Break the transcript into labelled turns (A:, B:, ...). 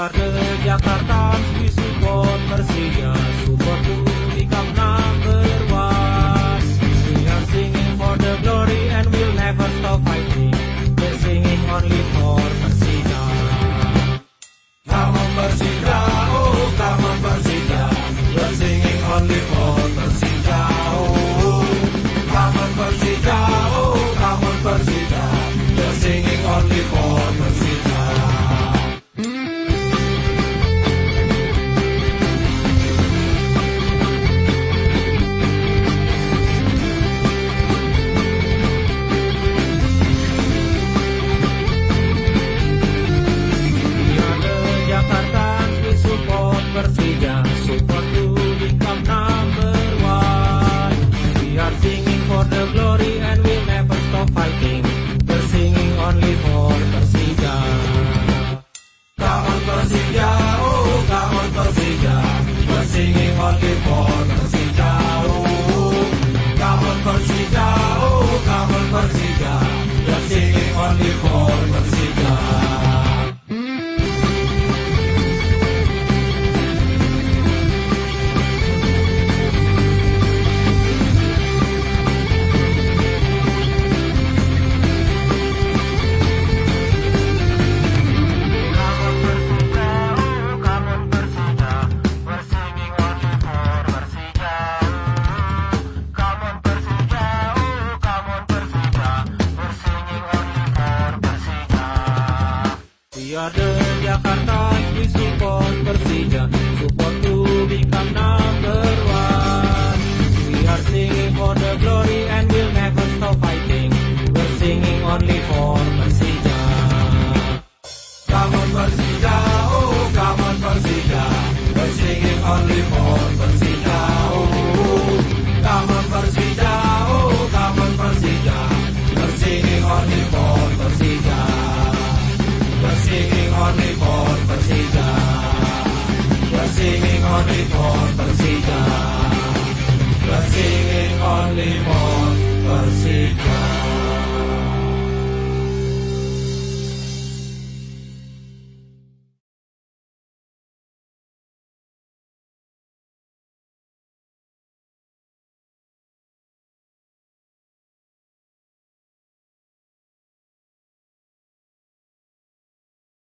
A: Mekar de Jakarta, Swiss, Sukot, Persija,
B: Superpur. Kapan por Persijau Come on Persijau, come on Persija on
A: the Garden Jakarta di support Persija. Support to become number one We are singing for the glory And we'll never stop fighting. We're singing only for Persija.
B: only for Balenciaga. We're singing only